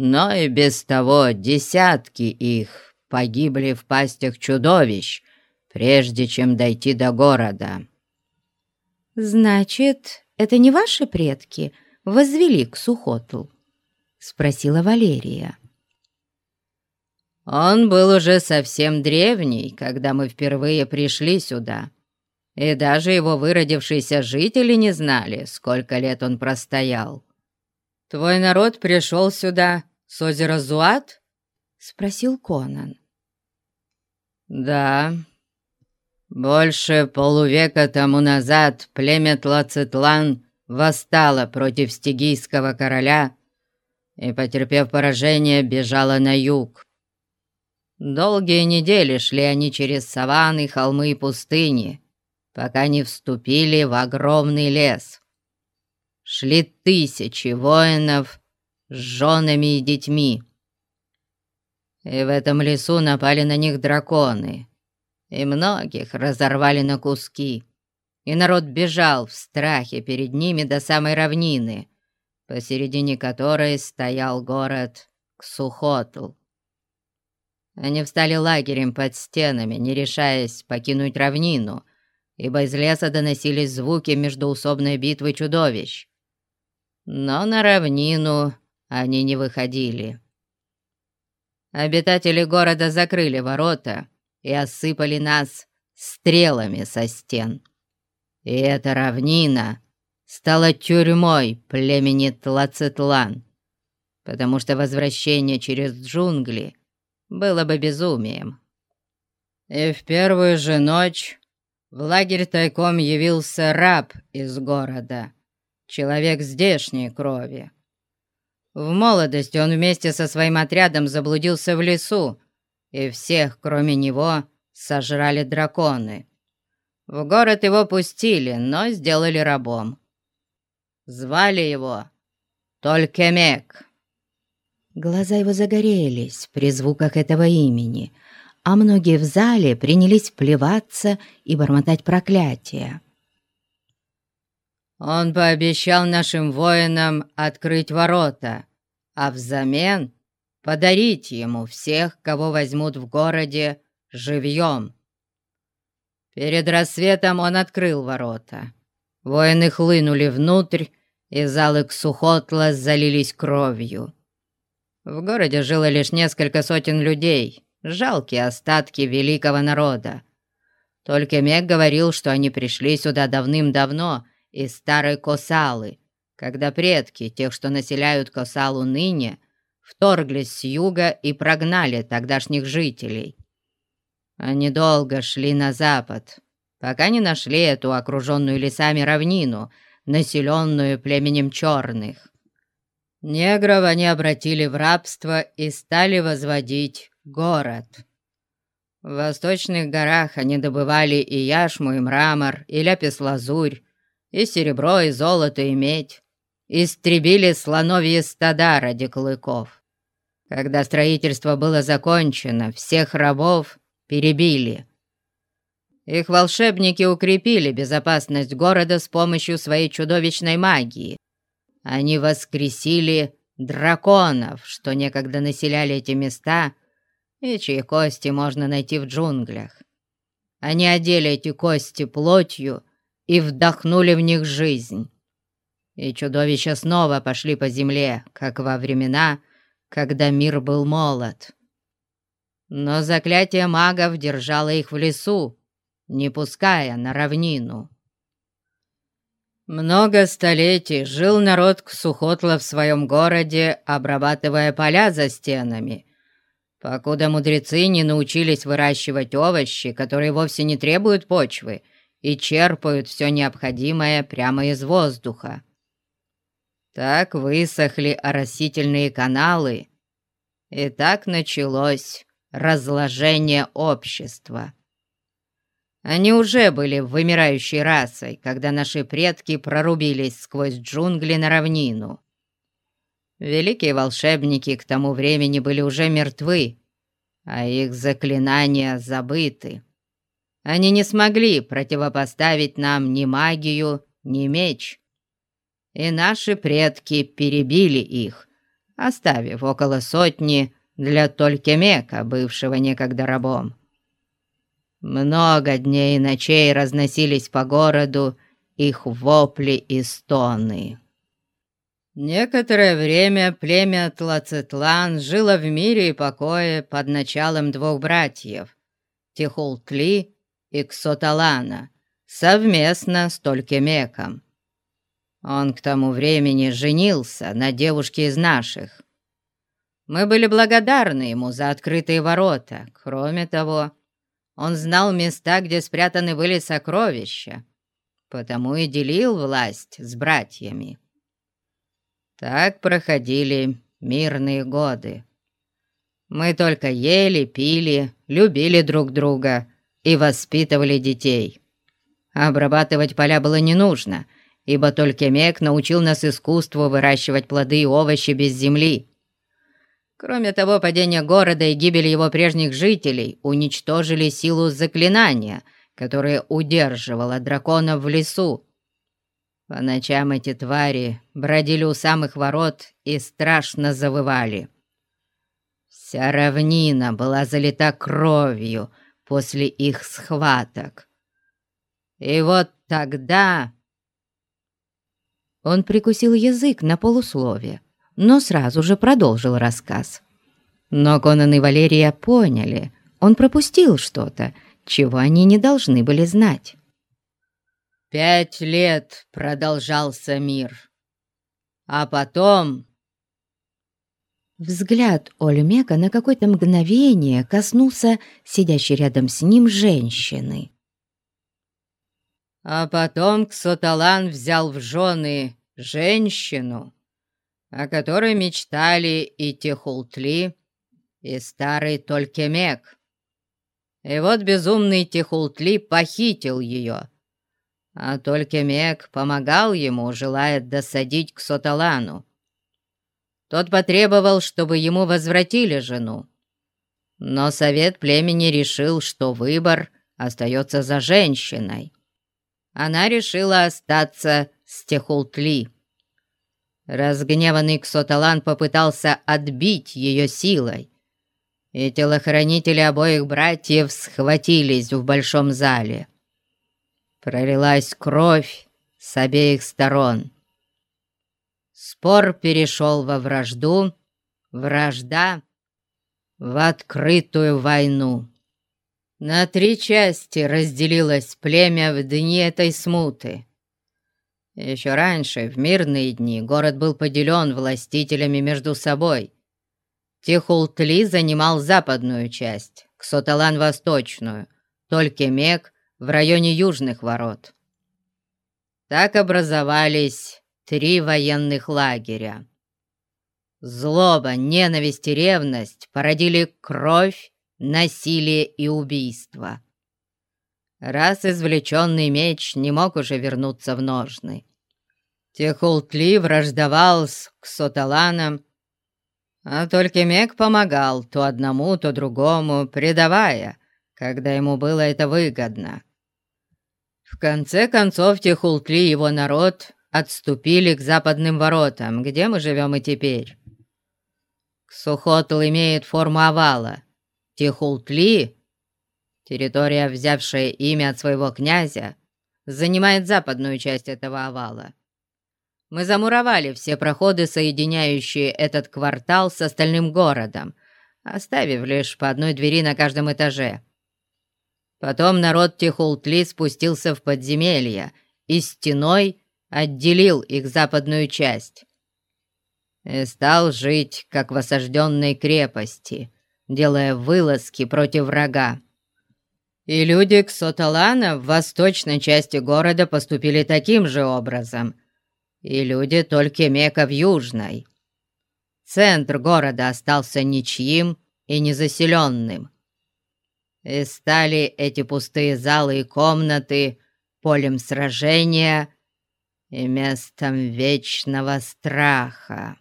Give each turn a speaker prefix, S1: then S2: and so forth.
S1: но и без того десятки их погибли в пастях чудовищ, прежде чем дойти до города».
S2: «Значит, это не ваши предки возвели к Сухотл?» — спросила Валерия.
S1: «Он был уже совсем древний, когда мы впервые пришли сюда, и даже его выродившиеся жители не знали, сколько лет он простоял. Твой народ пришел сюда с озера Зуат?»
S2: — спросил Конан.
S1: «Да, больше полувека тому назад племя Тлацитлан восстало против стигийского короля и, потерпев поражение, бежало на юг. Долгие недели шли они через саванны, холмы и пустыни, пока не вступили в огромный лес. Шли тысячи воинов с женами и детьми. И в этом лесу напали на них драконы, и многих разорвали на куски и народ бежал в страхе перед ними до самой равнины, посередине которой стоял город Ксухотл. Они встали лагерем под стенами, не решаясь покинуть равнину, ибо из леса доносились звуки междуусобной битвы чудовищ. Но на равнину они не выходили. Обитатели города закрыли ворота и осыпали нас стрелами со стен. И эта равнина стала тюрьмой племени Тлацетлан, потому что возвращение через джунгли было бы безумием. И в первую же ночь в лагерь тайком явился раб из города, человек здешней крови. В молодости он вместе со своим отрядом заблудился в лесу, и всех, кроме него, сожрали драконы. В город его пустили, но сделали рабом. Звали его Толькемек.
S2: Глаза его загорелись при звуках этого имени, а многие в зале принялись плеваться и бормотать проклятия.
S1: Он пообещал нашим воинам открыть ворота, а взамен подарить ему всех, кого возьмут в городе живьем. Перед рассветом он открыл ворота. Воины хлынули внутрь, и залы Ксухотла залились кровью. В городе жило лишь несколько сотен людей, жалкие остатки великого народа. Только Мег говорил, что они пришли сюда давным-давно из старой Косалы, когда предки тех, что населяют Косалу ныне, вторглись с юга и прогнали тогдашних жителей. Они долго шли на запад, пока не нашли эту окруженную лесами равнину, населенную племенем черных. Негров они обратили в рабство и стали возводить город. В восточных горах они добывали и яшму, и мрамор, и ляпис-лазурь, и серебро, и золото, и медь. Истребили слоновьи стада ради клыков. Когда строительство было закончено, всех рабов перебили. Их волшебники укрепили безопасность города с помощью своей чудовищной магии. Они воскресили драконов, что некогда населяли эти места, и чьи кости можно найти в джунглях. Они одели эти кости плотью и вдохнули в них жизнь. И чудовища снова пошли по земле, как во времена, когда мир был молод. Но заклятие магов держало их в лесу, не пуская на равнину. Много столетий жил народ Ксухотла в своем городе, обрабатывая поля за стенами, покуда мудрецы не научились выращивать овощи, которые вовсе не требуют почвы и черпают все необходимое прямо из воздуха. Так высохли оросительные каналы, и так началось разложение общества. Они уже были вымирающей расой, когда наши предки прорубились сквозь джунгли на равнину. Великие волшебники к тому времени были уже мертвы, а их заклинания забыты. Они не смогли противопоставить нам ни магию, ни меч. И наши предки перебили их, оставив около сотни для Толькемека, бывшего некогда рабом. Много дней и ночей разносились по городу их вопли и стоны. Некоторое время племя Тлацетлан жило в мире и покое под началом двух братьев — Тихултли и Ксоталана, совместно с Толькемеком. Он к тому времени женился на девушке из наших. Мы были благодарны ему за открытые ворота. Кроме того, он знал места, где спрятаны были сокровища, потому и делил власть с братьями. Так проходили мирные годы. Мы только ели, пили, любили друг друга и воспитывали детей. Обрабатывать поля было не нужно, ибо только Мек научил нас искусству выращивать плоды и овощи без земли. Кроме того, падение города и гибель его прежних жителей уничтожили силу заклинания, которое удерживало драконов в лесу. По ночам эти твари бродили у самых ворот и страшно завывали. Вся равнина была залита кровью после их схваток. И вот тогда...
S2: Он прикусил язык на полусловие но сразу же продолжил рассказ. Но Конан и Валерия поняли, он пропустил что-то, чего они не должны были знать.
S1: «Пять лет продолжался мир, а потом...»
S2: Взгляд Ольмека на какое-то мгновение коснулся сидящей рядом с ним женщины.
S1: А потом Ксоталан взял в жены женщину, о которой мечтали и Техултли, и старый Толькемек. И вот безумный Техултли похитил ее, а Толькемек помогал ему, желая досадить к Соталану. Тот потребовал, чтобы ему возвратили жену. Но совет племени решил, что выбор остается за женщиной. Она решила остаться с Техултли. Разгневанный Ксоталан попытался отбить ее силой, и телохранители обоих братьев схватились в большом зале. Пролилась кровь с обеих сторон. Спор перешел во вражду, вражда в открытую войну. На три части разделилось племя в дни этой смуты. Еще раньше, в мирные дни, город был поделен властителями между собой. Тихултли занимал западную часть, Ксоталан — восточную, Толькемек — в районе южных ворот. Так образовались три военных лагеря. Злоба, ненависть и ревность породили кровь, насилие и убийство. Раз извлеченный меч не мог уже вернуться в ножны. Техултли враждовал с Ксоталаном, а только Мек помогал то одному, то другому, предавая, когда ему было это выгодно. В конце концов Техултли и его народ отступили к западным воротам, где мы живем и теперь. Ксухотл имеет форму овала. Техултли, территория, взявшая имя от своего князя, занимает западную часть этого овала. Мы замуровали все проходы, соединяющие этот квартал с остальным городом, оставив лишь по одной двери на каждом этаже. Потом народ Тихултли спустился в подземелье и стеной отделил их западную часть. И стал жить, как в осажденной крепости, делая вылазки против врага. И люди Ксоталана в восточной части города поступили таким же образом — и люди только Мека в Южной. Центр города остался ничьим и незаселенным. И стали эти пустые залы и комнаты полем сражения и местом вечного страха.